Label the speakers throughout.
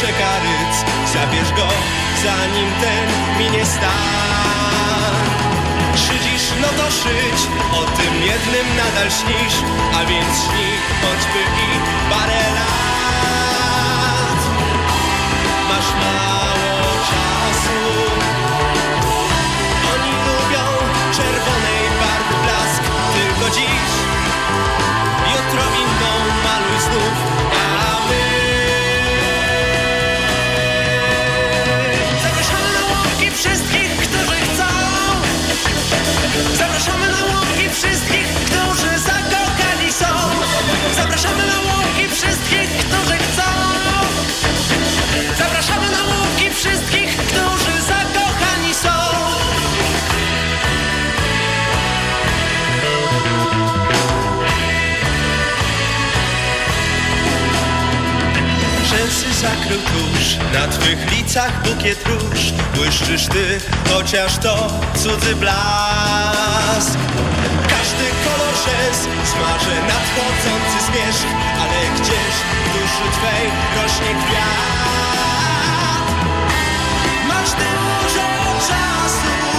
Speaker 1: czeka ryc Zabierz go, zanim ten minie stan Szydzisz, no to szyć, o tym jednym nadal śnisz A więc śni choćby i parę lat zakrył kurz. Na twych licach bukiet róż. Błyszczysz ty, chociaż to cudzy blask. Każdy kolor szes smaży. Nadchodzący zmierzch. Ale gdzieś w duszy twej rośnie kwiat? Masz dużo czasu.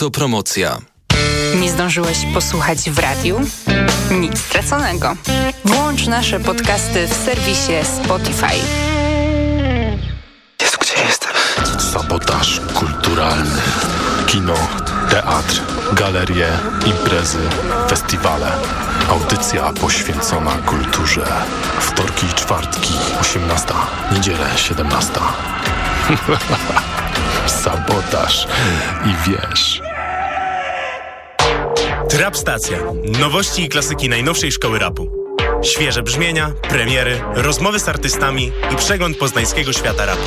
Speaker 2: Autopromocja.
Speaker 3: Nie zdążyłeś posłuchać w radiu? Nic straconego. Włącz nasze podcasty w serwisie Spotify.
Speaker 4: Jezu, gdzie jestem?
Speaker 5: Sabotaż kulturalny. Kino, teatr, galerie, imprezy, festiwale. Audycja poświęcona kulturze. Wtorki i czwartki, 18. Niedzielę, 17. Sabotaż i wiesz.
Speaker 6: Trap Stacja. Nowości i klasyki najnowszej szkoły rapu. Świeże brzmienia, premiery, rozmowy z artystami i przegląd poznańskiego świata rapu.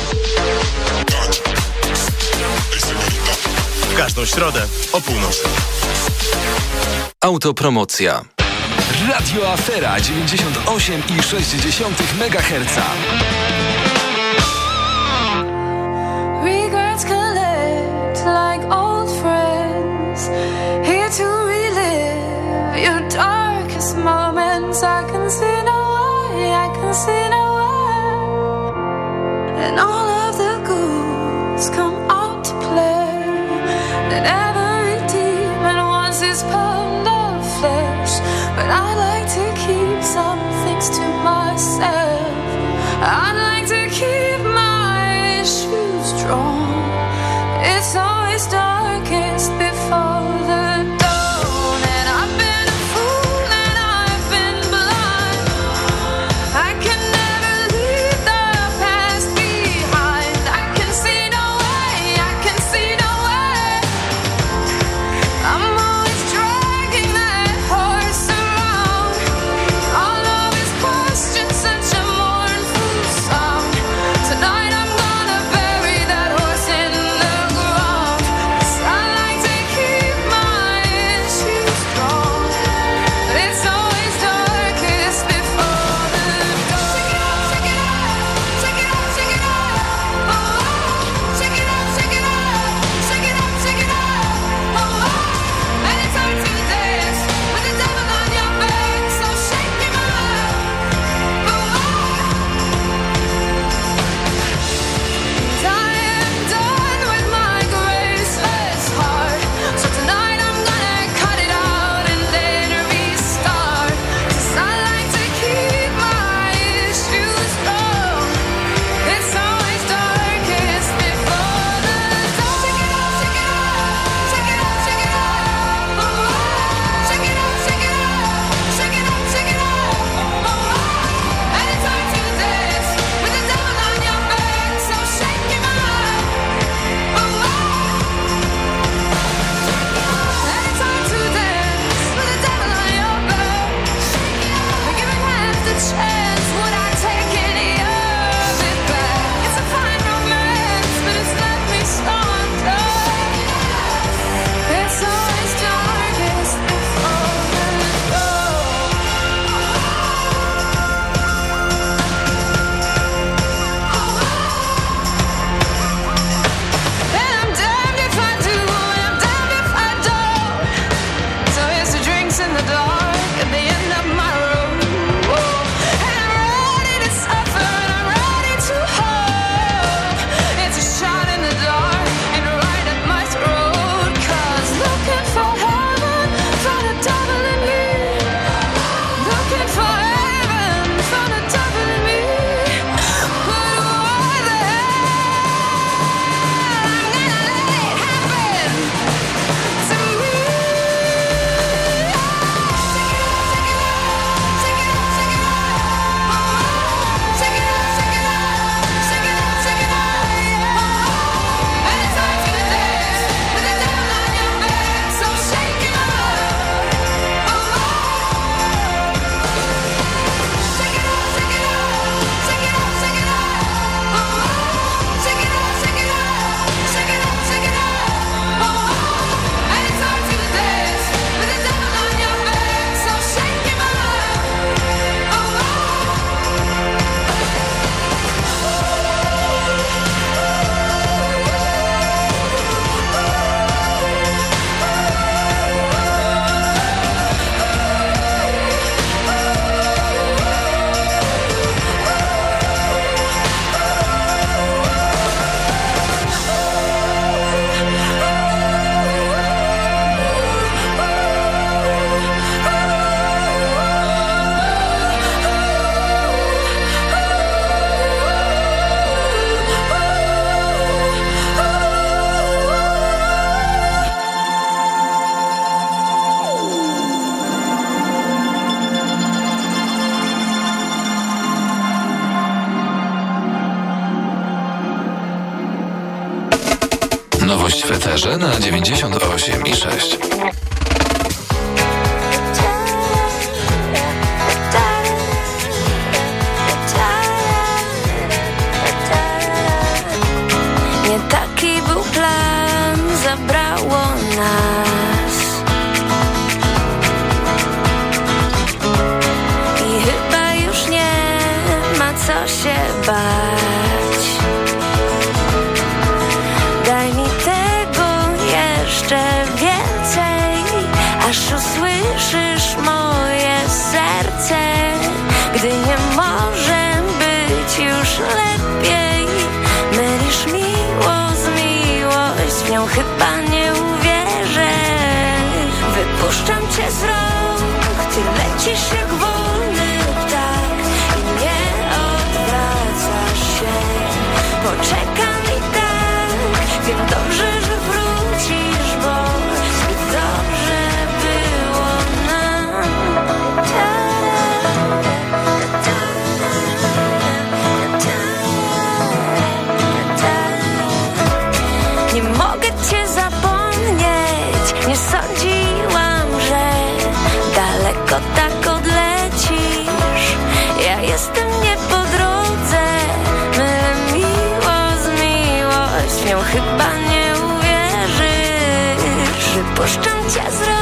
Speaker 6: W każdą środę o północy.
Speaker 2: Autopromocja.
Speaker 7: Radio Afera 98,6 MHz.
Speaker 8: Regrets collect like old moments. I can see no way, I can see no way. And all of the come out to play. And every demon wants his pound of flesh. But I like to keep some things to myself. I'd like
Speaker 9: 98
Speaker 10: Wypuszczam cię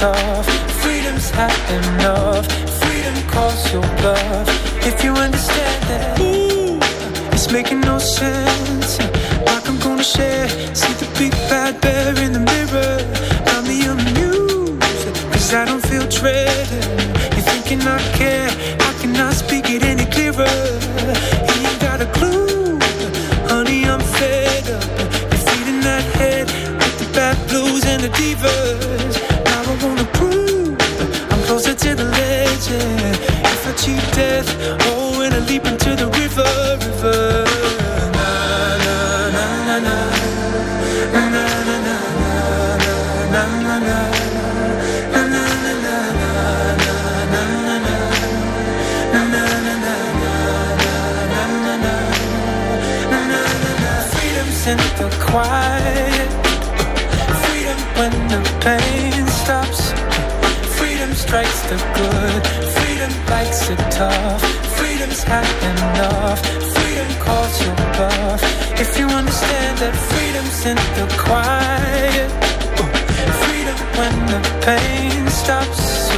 Speaker 11: 서. the good. Freedom likes it tough. Freedom's had enough. Freedom calls you above. If you understand that freedom's in the quiet. Freedom when the pain stops.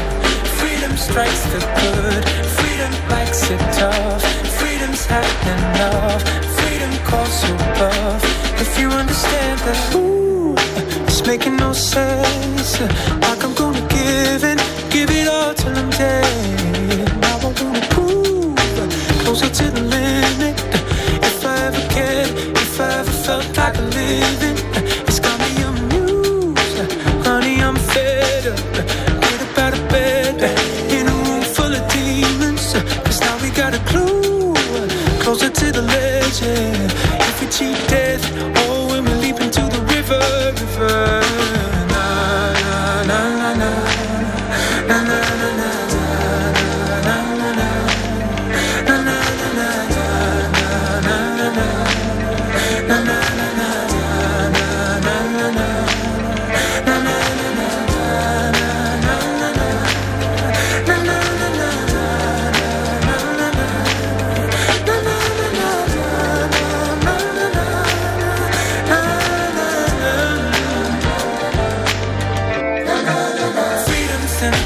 Speaker 11: Freedom strikes the good. Freedom likes it tough. Freedom's had enough. Freedom calls you above. If you understand that, ooh, it's making no sense. I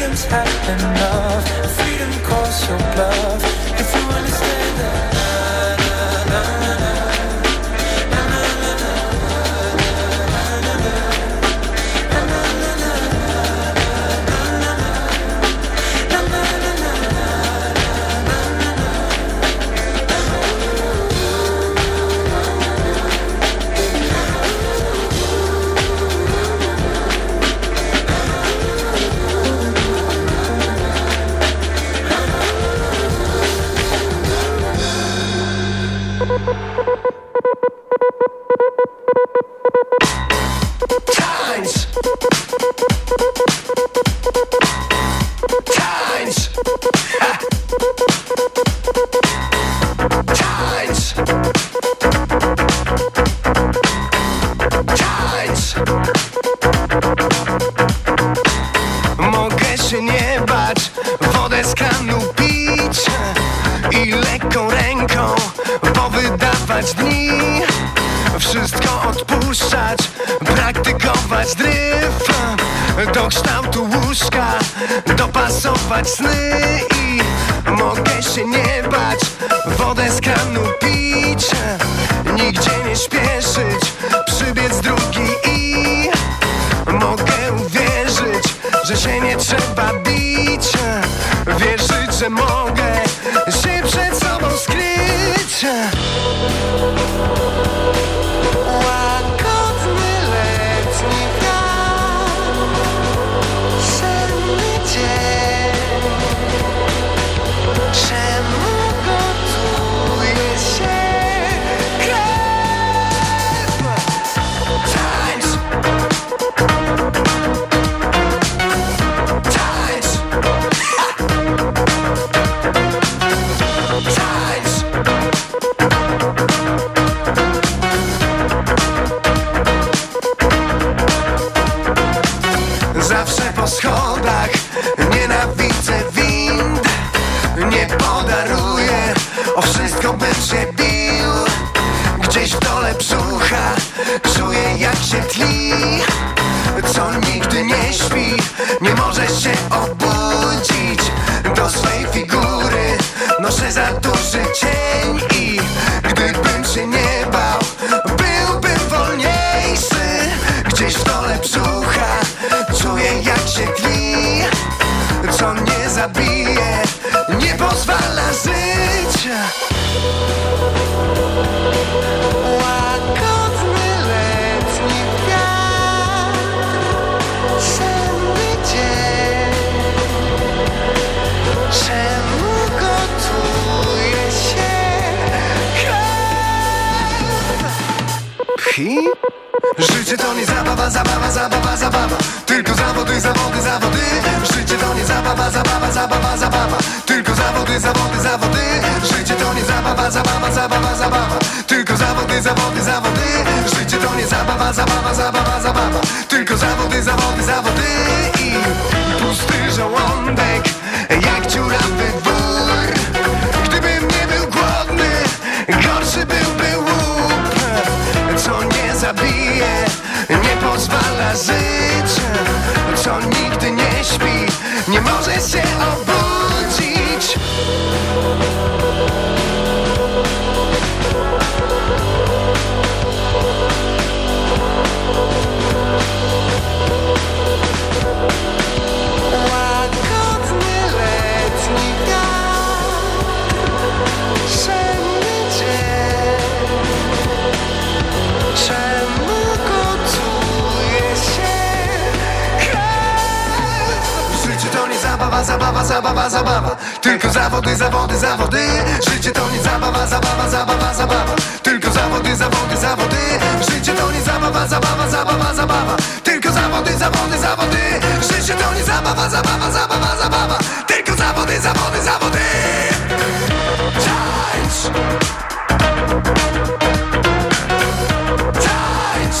Speaker 11: freedom's happening, love. Freedom calls your bluff. If you understand that.
Speaker 1: kształtu łóżka Dopasować sny i mogę się nie bać. Wodę z kranu pić Nigdzie nie śpieszyć. Przybiec drugi i Mogę uwierzyć, że się nie trzeba bić. Wierzyć, że mogę się przed sobą
Speaker 12: skryć. Tylko zawody, zawody, zawody. Życie to nie zabawa, zabawa, zabawa, zabawa. Tylko zawody, zawody, zawody. I pusty żołądek Jak dziura zabawa, zabawa. Tylko zawody, zawody, zawody. Życie to nie zabawa, zabawa, zabawa, zabawa. Tylko zawody, zawody, zawody. Życie to nie zabawa, zabawa, zabawa, zabawa. Tylko zawody, zawody, zawody. Życie to nie zabawa, zabawa, zabawa, zabawa. Tylko zawody, zawody, zawody. Tańcz! Tańcz!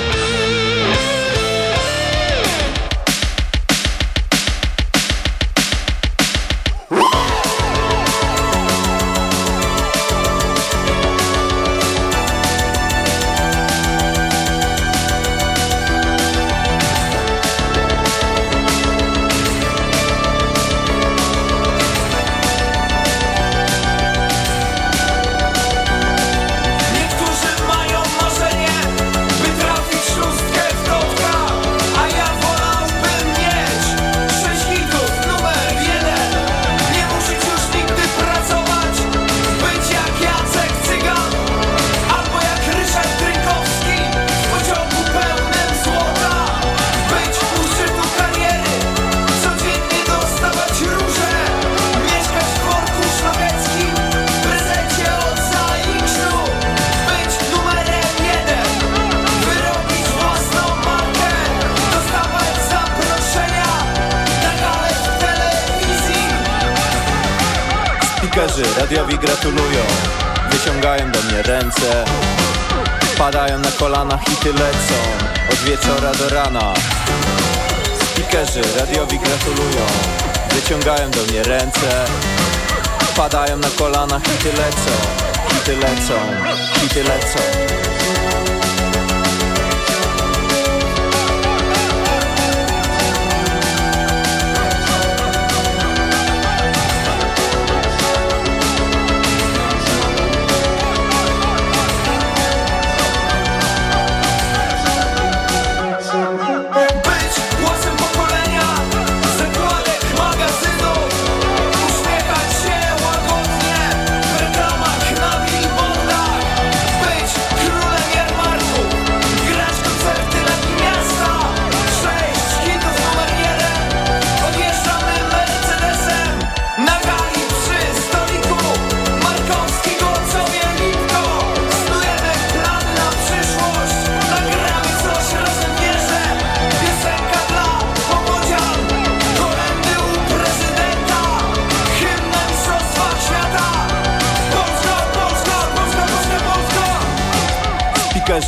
Speaker 13: wieczora do rana. Spikerzy radiowi gratulują. Wyciągają do mnie ręce. Padają na kolanach i ty lecą,
Speaker 6: i ty lecą, i ty lecą.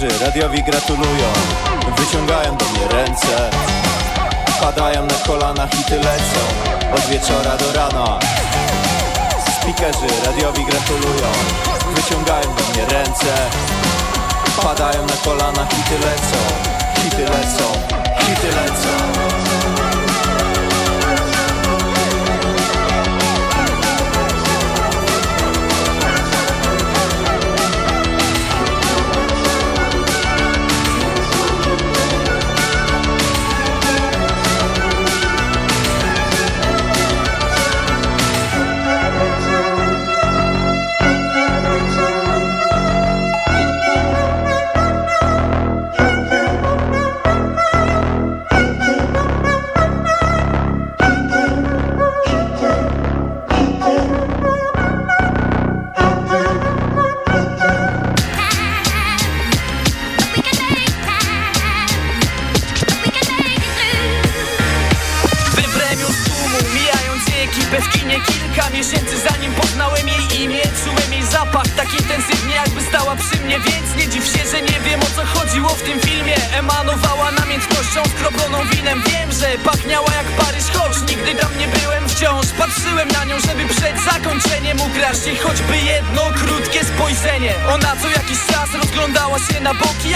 Speaker 13: Speakerzy radiowi gratulują. Wyciągają do mnie ręce. Padają na kolanach i ty lecą Od wieczora do rana. Speakerzy radiowi gratulują. Wyciągają do mnie ręce. Padają na kolanach i ty lecą Hity lecą, hity lecą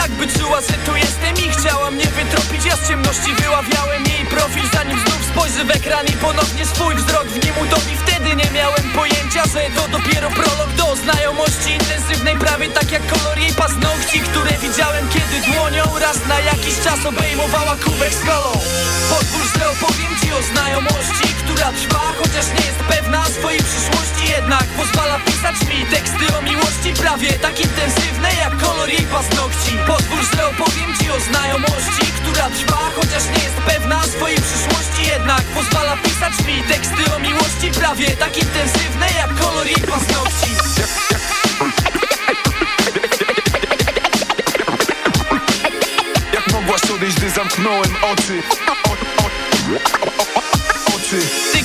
Speaker 6: boki Jakby czuła, że tu jestem i chciała mnie wytropić. Ja z ciemności wyławiałem jej profil Zanim znów spojrzy w ekran i ponownie swój wzrok w nim utopi. Wtedy nie miałem pojęcia, że to dopiero prolog. Do znajomości intensywnej Prawie tak jak kolor jej paznokci, które widziałem kiedy dłonią Raz na jakiś czas obejmowała kubek z kolą. Pozwól, że opowiem ci o znajomości, która trwa Chociaż nie jest pewna swojej przyszłości. Jednak pozwala pisać mi teksty o miłości Prawie tak intensywne jak kolor jej paznokci Pozwól, że opowiem ci o znajomości, która trwa Chociaż nie jest pewna swojej przyszłości. Jednak pozwala pisać mi teksty o miłości Prawie tak intensywne jak kolor jej paznokci.
Speaker 14: Jak mogłaś odejść, gdy zamknąłem oczy? O, o, o, Oczy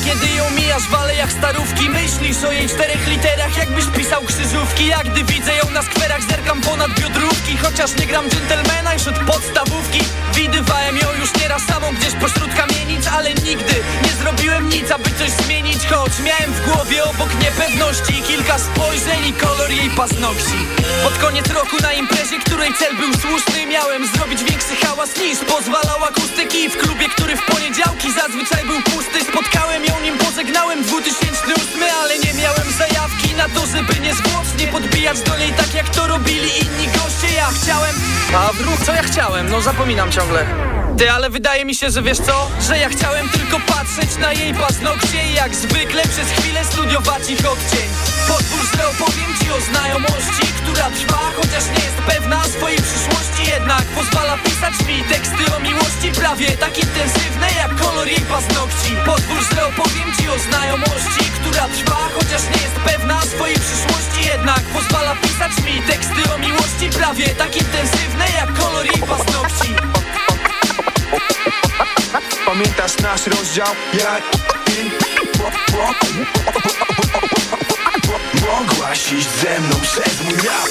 Speaker 6: kiedy ją mijasz w alejach starówki Myślisz o jej czterech literach jakbyś pisał krzyżówki. Jak gdy widzę ją na skwerach zerkam ponad biodrówki Chociaż nie gram dżentelmena już od podstawówki. Widywałem ją już nieraz samą gdzieś pośród kamienic Ale nigdy nie zrobiłem nic, aby coś zmienić Choć miałem w głowie obok niepewności Kilka spojrzeń i kolor jej paznokci. Pod koniec roku na imprezie, której cel był słuszny Miałem zrobić większy hałas niż pozwalał akustyki. W klubie, który w poniedziałki zazwyczaj był pusty Spotkałem ją, nim pożegnałem 2008 Ale nie miałem zajawki na to, żeby niezwłocznie podbijać do niej Tak jak to robili inni goście. Ja chciałem... A wróć, co ja chciałem? No zapominam ciągle. Ty, ale wydaje mi się, że wiesz co? Że ja chciałem tylko patrzeć na jej paznokcie I jak zwykle przez chwilę studiować ich odcień. Pozwól, że opowiem ci o znajomości Która trwa, chociaż nie jest pewna swojej przyszłości. Jednak pozwala pisać mi teksty o miłości Prawie tak intensywne jak kolor jej paznokci. Pozwól, że opowiem ci o znajomości Prawie tak intensywne jak kolor jej paznokci
Speaker 14: Pamiętasz nasz rozdział? Jak ty Mogłaś iść ze mną przez mój rap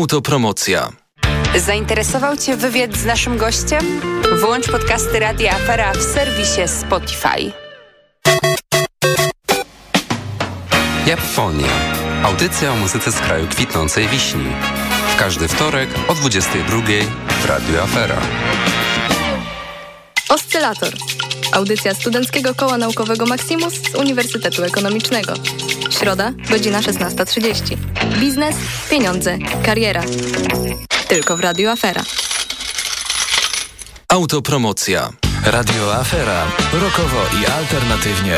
Speaker 2: Autopromocja.
Speaker 3: Zainteresował Cię wywiad z naszym gościem? Włącz podcasty Radia Afera w serwisie Spotify.
Speaker 15: Japfonia. Audycja o muzyce z kraju kwitnącej wiśni. W każdy wtorek o 22 w Radio Afera.
Speaker 10: Oscylator Audycja Studenckiego Koła Naukowego Maximus z Uniwersytetu Ekonomicznego. Środa, godzina 16.30. Biznes, pieniądze, kariera. Tylko w Radio Afera.
Speaker 2: Autopromocja.
Speaker 16: Radio Afera. Rokowo i alternatywnie.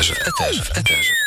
Speaker 17: Etérja. Etérja. Etérja.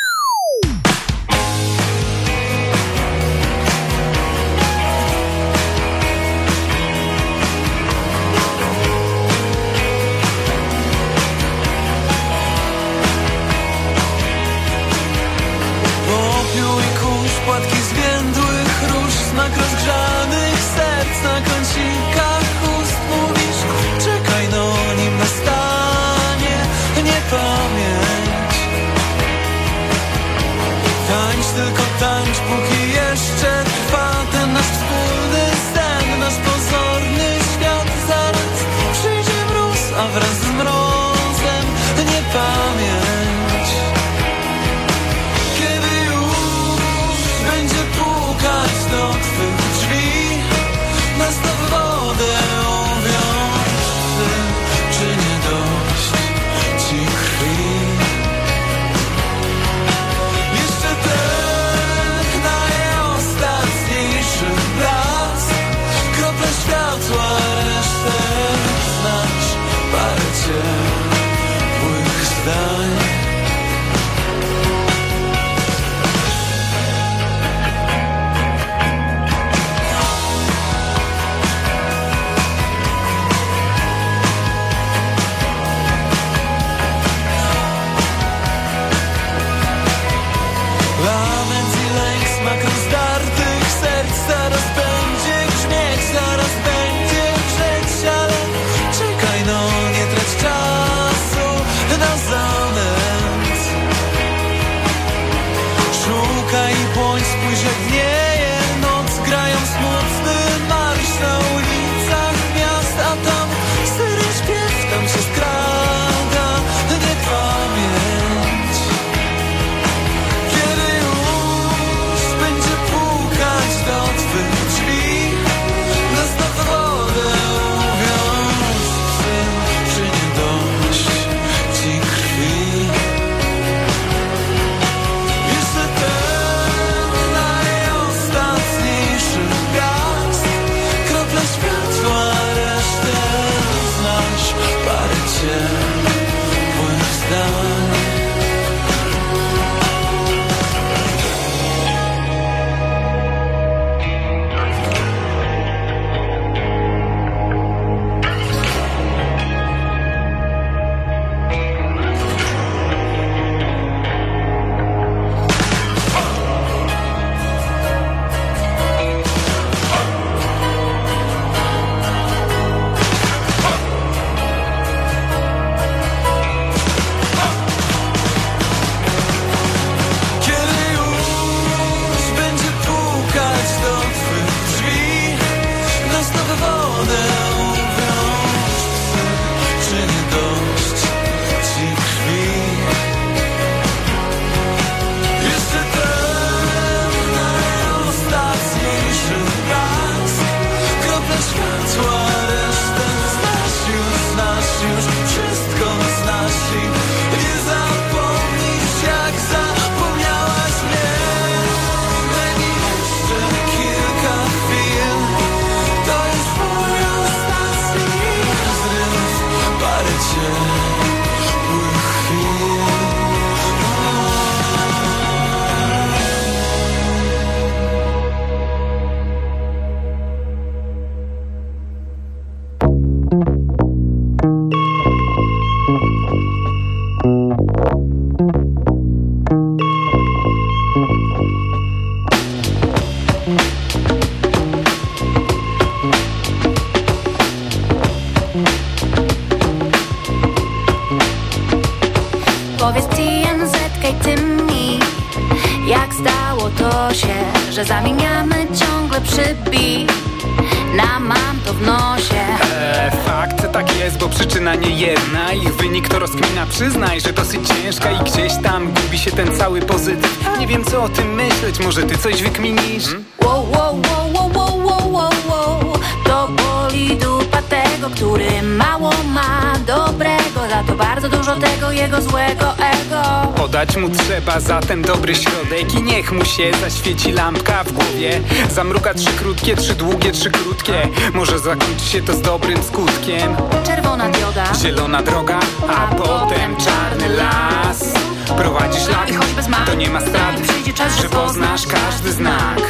Speaker 17: Tam
Speaker 18: gubi się ten cały pozytyw. Nie wiem co o tym myśleć, może ty coś wykminisz?
Speaker 8: Wow, wow, wow, wow, wow, wow, wow, wow. To boli dupa tego, który mało ma dobrego. Za to bardzo dużo tego jego złego ego.
Speaker 18: Podać mu trzeba zatem dobry środek I niech mu się zaświeci lampka w głowie. Zamruka trzy krótkie, trzy długie, trzy krótkie. Może zakończy się to z dobrym skutkiem.
Speaker 8: Czerwona dioda.
Speaker 18: Zielona droga, a potem czarny las Prowadzi szlak,
Speaker 8: I choćby zmak,
Speaker 18: to nie ma strat
Speaker 8: przyjdzie czas,
Speaker 18: Że poznasz każdy znak.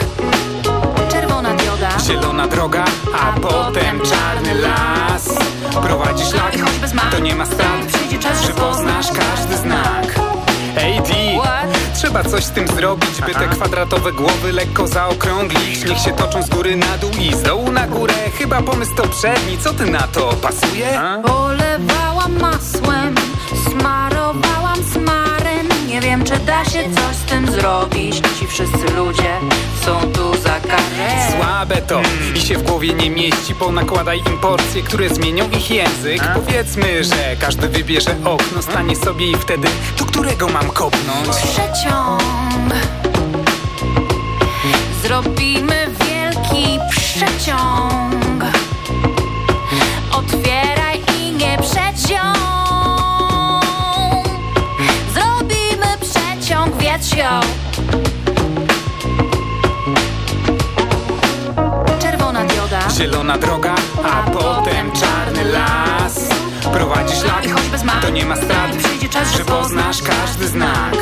Speaker 8: Czerwona dioda.
Speaker 18: Zielona droga, a potem czarny las. Prowadzi szlak,
Speaker 8: I choćby zmak,
Speaker 18: to nie ma strat
Speaker 8: przyjdzie czas,
Speaker 18: Że poznasz każdy znak. Ej D, trzeba coś z tym zrobić By te kwadratowe głowy lekko zaokrąglić. Niech się toczą z góry na dół i z dołu na górę. Chyba pomysł to przedni, co ty na to, pasuje?
Speaker 8: Polewałam masłem, czy da się coś z tym zrobić? Ci wszyscy ludzie są tu za karę.
Speaker 18: Słabe to i się w głowie nie mieści. Ponakładaj im porcje, które zmienią ich język. Powiedzmy, że każdy wybierze okno Stanie sobie i wtedy, do którego mam kopnąć?
Speaker 8: Przeciąg Zrobimy wielki przeciąg. Otwieraj i nie przeciąg wietrzą Czerwona dioda.
Speaker 18: Zielona droga, a potem czarny las. Prowadzi szlak, to nie ma strat Że poznasz każdy znak.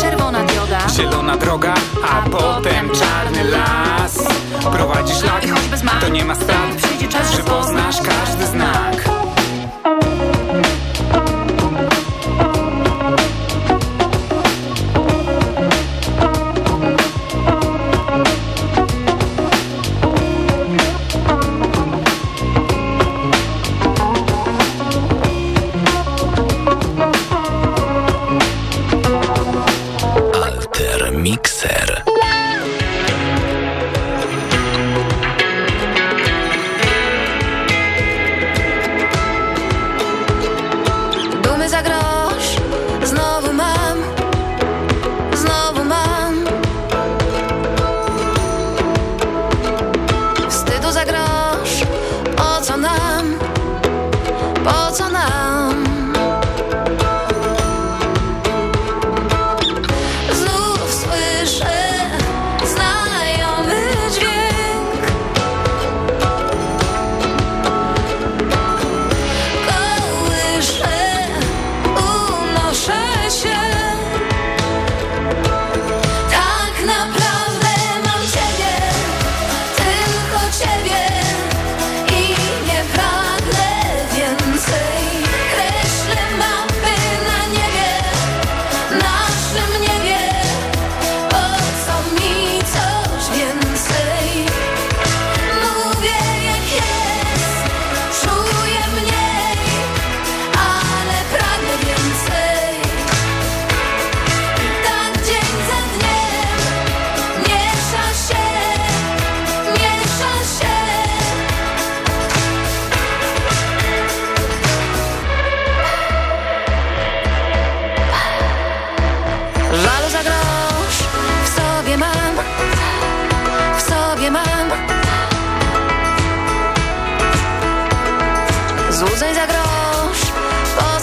Speaker 8: Czerwona dioda.
Speaker 18: Zielona droga, a potem czarny las. Prowadzi szlak, to nie ma strat Że poznasz każdy znak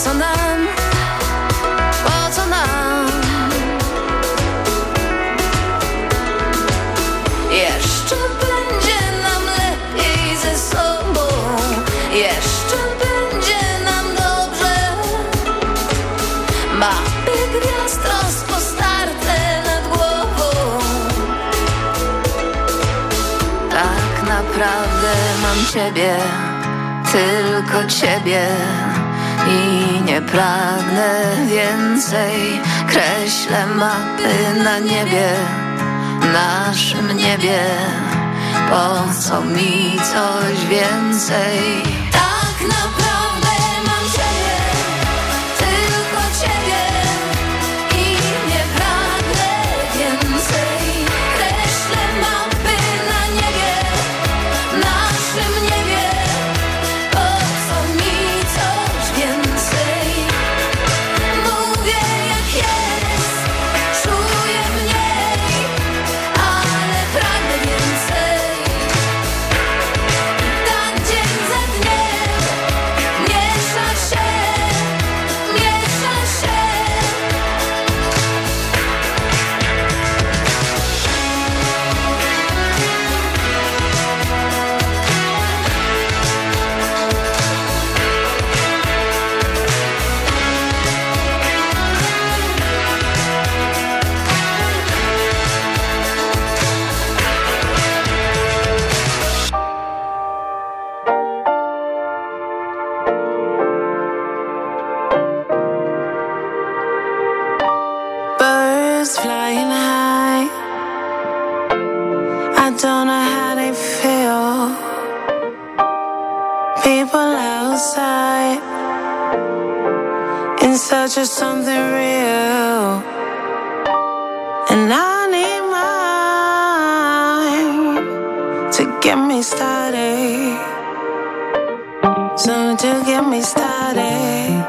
Speaker 9: co nam, po co nam? Jeszcze będzie nam lepiej ze sobą, jeszcze będzie nam dobrze. Mapy gwiazd rozpostarte nad głową. Tak naprawdę mam Ciebie tylko Ciebie i nie pragnę więcej. Kreślę mapy na niebie, naszym niebie. Po co mi coś więcej?
Speaker 19: Don't know how they feel. People outside in search of something real. And I need mine to get me started. Something to get me started.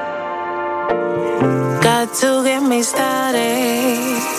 Speaker 19: Got to get me started.